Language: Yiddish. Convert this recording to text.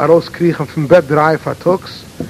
a rauskriechen vom Bett drei Fatux,